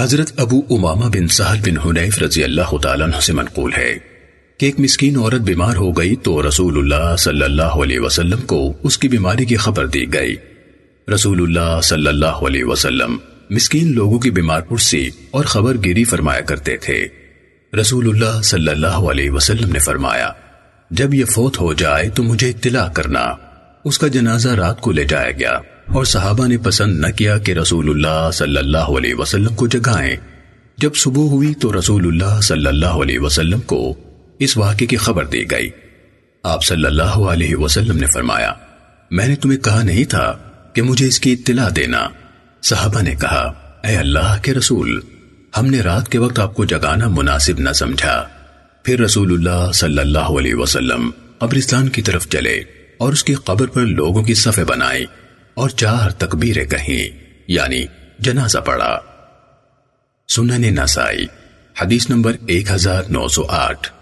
حضرت ابو امامہ بن سہل بن حنیف رضی اللہ تعالیٰ عنہ سے منقول ہے کہ ایک مسکین عورت بیمار ہو گئی تو رسول اللہ صلی اللہ علیہ وسلم کو اس کی بیماری کی خبر دی گئی۔ رسول اللہ صلی اللہ علیہ وسلم مسکین لوگوں کی بیمار پرسی اور خبر گیری فرمایا کرتے تھے۔ رسول اللہ صلی اللہ علیہ وسلم نے فرمایا، جب یہ فوت ہو جائے تو مجھے اطلاع کرنا، اس کا جنازہ رات کو لے جایا گیا۔ اور صحابہ نے پسند نہ کیا کہ رسول اللہ صلی اللہ علیہ وسلم کو جگائیں۔ جب صبح ہوئی تو رسول اللہ صلی اللہ علیہ وسلم کو اس واقعے کی خبر دی گئی۔ آپ صلی اللہ علیہ وسلم نے فرمایا، میں نے تمہیں کہا نہیں تھا کہ مجھے اس کی اطلاع دینا۔ صحابہ نے کہا، اے اللہ کے رسول، ہم نے رات کے وقت آپ کو جگانا مناسب نہ سمجھا۔ پھر رسول اللہ صلی اللہ علیہ وسلم قبرستان کی طرف چلے اور اس کی قبر پر لوگوں کی صفے بنائی اور چار تکبیریں کہیں یعنی جنازہ پڑا سنن نسائی، حدیث نمبر ایک ہزار نو سو آٹھ۔